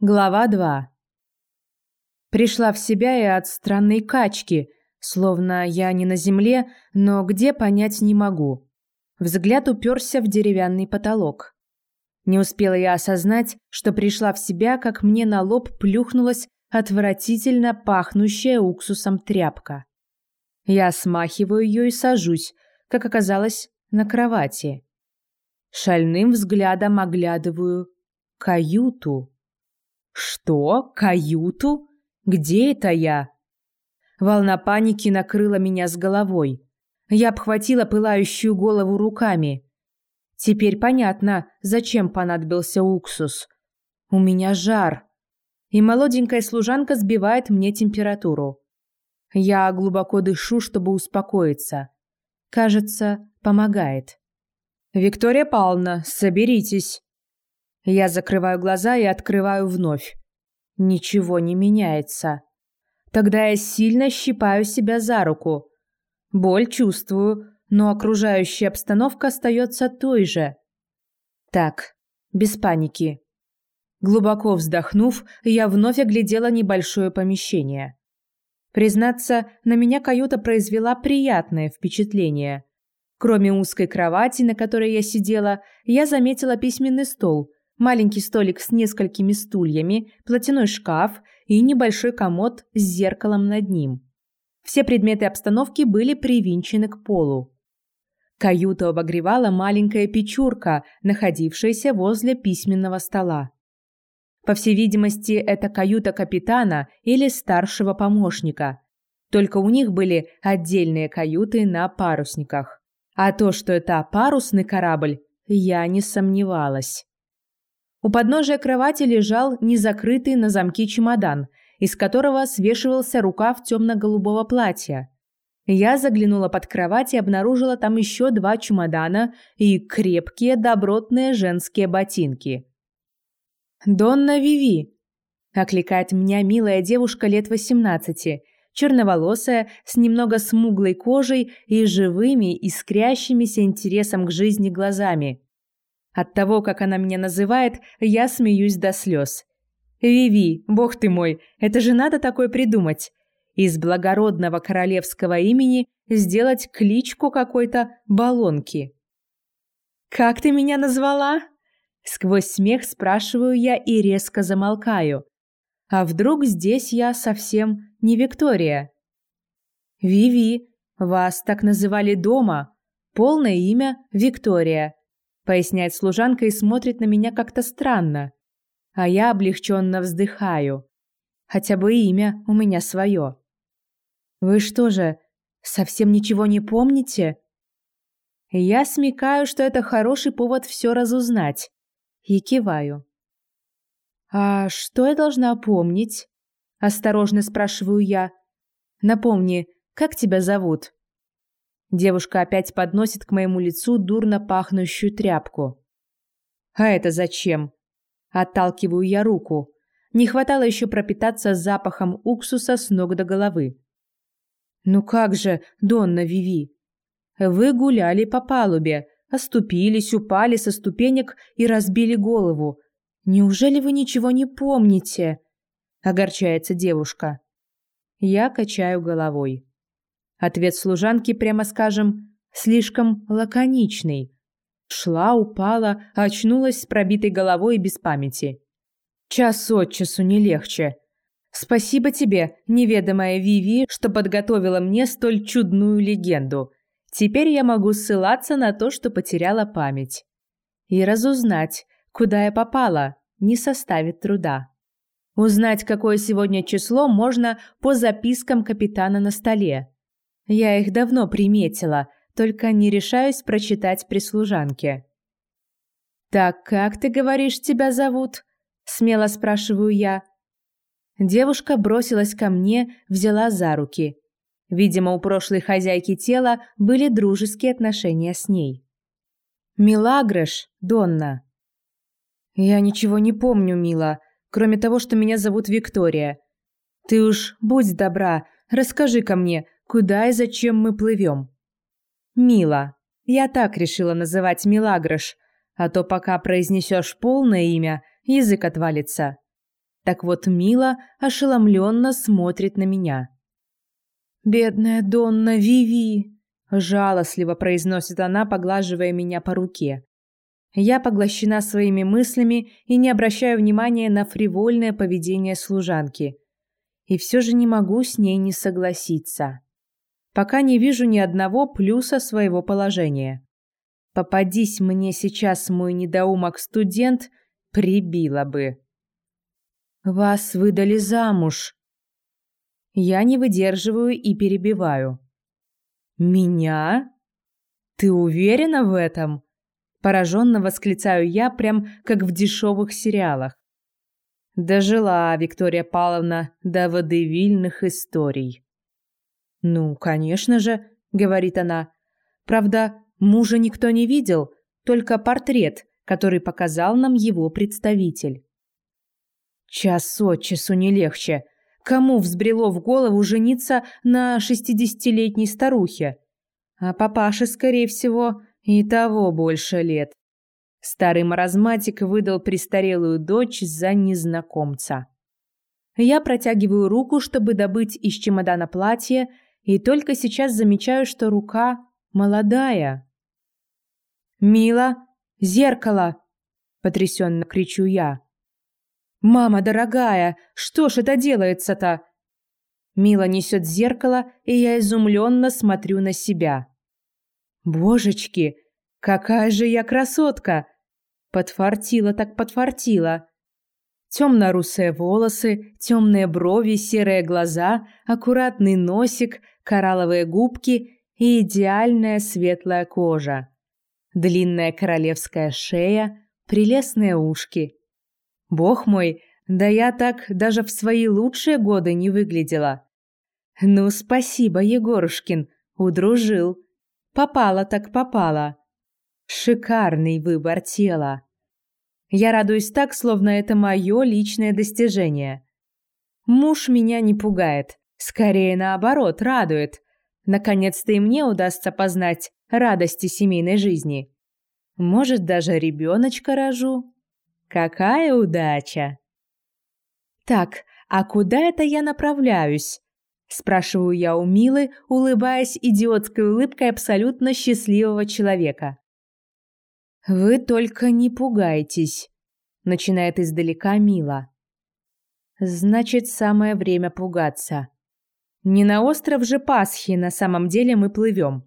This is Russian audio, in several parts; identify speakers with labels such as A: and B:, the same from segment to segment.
A: Глава 2. Пришла в себя и от странной качки, словно я не на земле, но где понять не могу. Взгляд уперся в деревянный потолок. Не успела я осознать, что пришла в себя, как мне на лоб плюхнулась отвратительно пахнущая уксусом тряпка. Я смахиваю ее и сажусь, как оказалось, на кровати. Шальным взглядом оглядываю каюту. Что? Каюту? Где это я? Волна паники накрыла меня с головой. Я обхватила пылающую голову руками. Теперь понятно, зачем понадобился уксус. У меня жар. И молоденькая служанка сбивает мне температуру. Я глубоко дышу, чтобы успокоиться. Кажется, помогает. «Виктория Павловна, соберитесь!» Я закрываю глаза и открываю вновь. Ничего не меняется. Тогда я сильно щипаю себя за руку. Боль чувствую, но окружающая обстановка остается той же. Так, без паники. Глубоко вздохнув, я вновь оглядела небольшое помещение. Признаться, на меня каюта произвела приятное впечатление. Кроме узкой кровати, на которой я сидела, я заметила письменный стол, маленький столик с несколькими стульями, платяной шкаф и небольшой комод с зеркалом над ним. Все предметы обстановки были привинчены к полу. Каюту обогревала маленькая печурка, находившаяся возле письменного стола. По всей видимости, это каюта капитана или старшего помощника. Только у них были отдельные каюты на парусниках. А то, что это парусный корабль, я не сомневалась. У подножия кровати лежал незакрытый на замки чемодан, из которого свешивался рукав темно-голубого платья. Я заглянула под кровать и обнаружила там еще два чемодана и крепкие добротные женские ботинки. «Донна Виви!» – окликает меня милая девушка лет восемнадцати, черноволосая, с немного смуглой кожей и живыми, искрящимися интересом к жизни глазами – от того, как она меня называет, я смеюсь до слез. «Виви, бог ты мой, это же надо такое придумать!» Из благородного королевского имени сделать кличку какой-то балонки. «Как ты меня назвала?» Сквозь смех спрашиваю я и резко замолкаю. А вдруг здесь я совсем не Виктория? «Виви, вас так называли дома. Полное имя Виктория поясняет служанка и смотрит на меня как-то странно. А я облегченно вздыхаю. Хотя бы имя у меня свое. Вы что же, совсем ничего не помните? Я смекаю, что это хороший повод все разузнать. И киваю. «А что я должна помнить?» Осторожно спрашиваю я. «Напомни, как тебя зовут?» Девушка опять подносит к моему лицу дурно пахнущую тряпку. «А это зачем?» Отталкиваю я руку. Не хватало еще пропитаться запахом уксуса с ног до головы. «Ну как же, Донна Виви? Вы гуляли по палубе, оступились, упали со ступенек и разбили голову. Неужели вы ничего не помните?» Огорчается девушка. Я качаю головой. Ответ служанки, прямо скажем, слишком лаконичный. Шла, упала, очнулась с пробитой головой и без памяти. Час от часу не легче. Спасибо тебе, неведомая Виви, что подготовила мне столь чудную легенду. Теперь я могу ссылаться на то, что потеряла память. И разузнать, куда я попала, не составит труда. Узнать, какое сегодня число, можно по запискам капитана на столе. Я их давно приметила, только не решаюсь прочитать при служанке. «Так как, ты говоришь, тебя зовут?» – смело спрашиваю я. Девушка бросилась ко мне, взяла за руки. Видимо, у прошлой хозяйки тела были дружеские отношения с ней. «Милагреш, Донна». «Я ничего не помню, мила, кроме того, что меня зовут Виктория. Ты уж будь добра, расскажи-ка мне, куда и зачем мы плывем. Мила. Я так решила называть Милагрош, а то пока произнесешь полное имя, язык отвалится. Так вот Мила ошеломленно смотрит на меня. «Бедная Донна Виви!» – жалостливо произносит она, поглаживая меня по руке. Я поглощена своими мыслями и не обращаю внимания на фривольное поведение служанки. И все же не могу с ней не согласиться. Пока не вижу ни одного плюса своего положения. Попадись мне сейчас мой недоумок-студент, прибила бы. Вас выдали замуж. Я не выдерживаю и перебиваю. Меня? Ты уверена в этом? Пораженно восклицаю я, прям как в дешевых сериалах. Дожила Виктория Павловна до водевильных историй. «Ну, конечно же», — говорит она. «Правда, мужа никто не видел, только портрет, который показал нам его представитель». Час от часу не легче. Кому взбрело в голову жениться на шестидесятилетней старухе? А папаше, скорее всего, и того больше лет. Старый маразматик выдал престарелую дочь за незнакомца. Я протягиваю руку, чтобы добыть из чемодана платье, и только сейчас замечаю, что рука молодая. «Мила, зеркало!» – потрясенно кричу я. «Мама дорогая, что ж это делается-то?» Мила несет зеркало, и я изумленно смотрю на себя. Божечки, какая же я красотка! Подфартила так подфартила. Темно-русые волосы, темные брови, серые глаза, аккуратный носик, коралловые губки и идеальная светлая кожа. Длинная королевская шея, прелестные ушки. Бог мой, да я так даже в свои лучшие годы не выглядела. Ну, спасибо, Егорушкин, удружил. Попала так попала. Шикарный выбор тела. Я радуюсь так, словно это мое личное достижение. Муж меня не пугает, скорее наоборот, радует. Наконец-то и мне удастся познать радости семейной жизни. Может, даже ребеночка рожу. Какая удача! Так, а куда это я направляюсь? Спрашиваю я у Милы, улыбаясь идиотской улыбкой абсолютно счастливого человека. «Вы только не пугайтесь», — начинает издалека Мила. «Значит, самое время пугаться. Не на остров же Пасхи на самом деле мы плывем.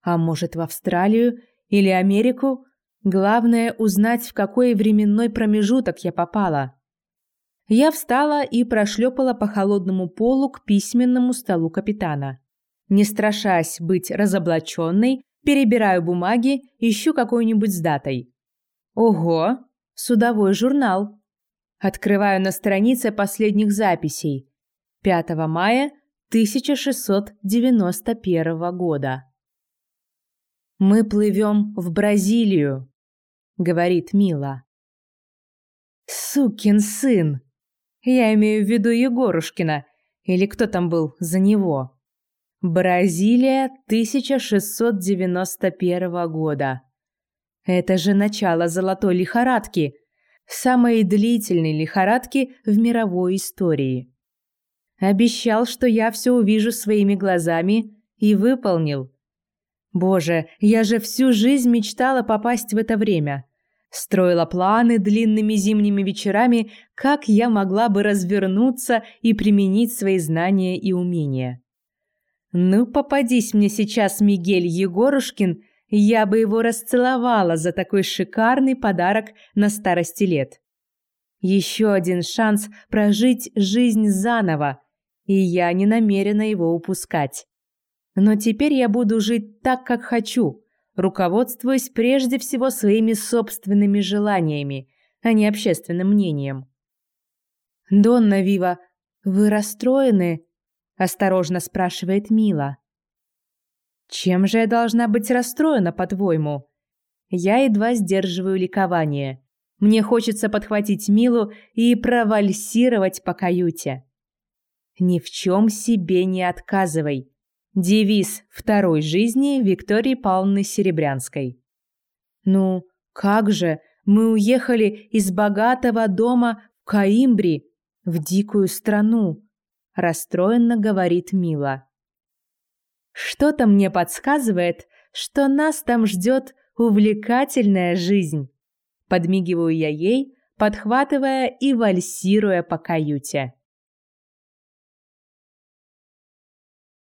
A: А может, в Австралию или Америку? Главное узнать, в какой временной промежуток я попала». Я встала и прошлепала по холодному полу к письменному столу капитана. Не страшась быть разоблаченной, перебираю бумаги, ищу какую-нибудь с датой. Ого, судовой журнал. Открываю на странице последних записей. 5 мая 1691 года. «Мы плывем в Бразилию», — говорит Мила. «Сукин сын!» Я имею в виду Егорушкина, или кто там был за него. Бразилия 1691 года. Это же начало золотой лихорадки, самой длительной лихорадки в мировой истории. Обещал, что я все увижу своими глазами, и выполнил. Боже, я же всю жизнь мечтала попасть в это время. Строила планы длинными зимними вечерами, как я могла бы развернуться и применить свои знания и умения. Ну, попадись мне сейчас Мигель Егорушкин, я бы его расцеловала за такой шикарный подарок на старости лет. Еще один шанс прожить жизнь заново, и я не намерена его упускать. Но теперь я буду жить так, как хочу, руководствуясь прежде всего своими собственными желаниями, а не общественным мнением. «Донна Вива, вы расстроены?» – осторожно спрашивает Мила. «Чем же я должна быть расстроена, по-твоему?» Я едва сдерживаю ликование. Мне хочется подхватить Милу и провальсировать по каюте. «Ни в чем себе не отказывай», Девиз второй жизни Виктории Павловны Серебрянской. «Ну, как же, мы уехали из богатого дома в Каимбри, в дикую страну, расстроенно говорит Мила. Что-то мне подсказывает, что нас там ждет увлекательная жизнь. Подмигиваю я ей, подхватывая и вальсируя по каюте.